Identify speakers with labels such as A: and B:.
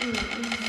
A: 嗯嗯。